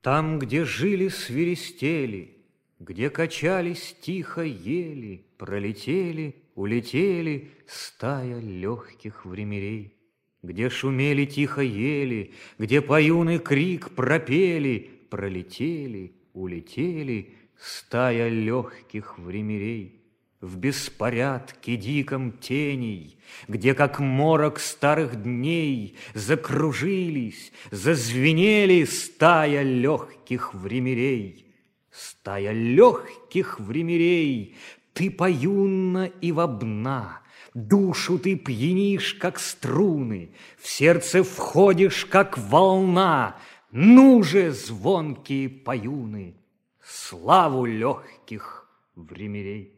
Там, где жили свиристели, Где качались тихо ели, Пролетели, улетели Стая легких времерей. Где шумели тихо ели, Где поюны крик пропели, Пролетели, улетели Стая легких времерей в беспорядке диком теней, Где, как морок старых дней, Закружились, зазвенели Стая легких времерей. Стая легких времерей, Ты поюнна и вобна, Душу ты пьянишь, как струны, В сердце входишь, как волна, Ну же, звонкие поюны, Славу легких времерей!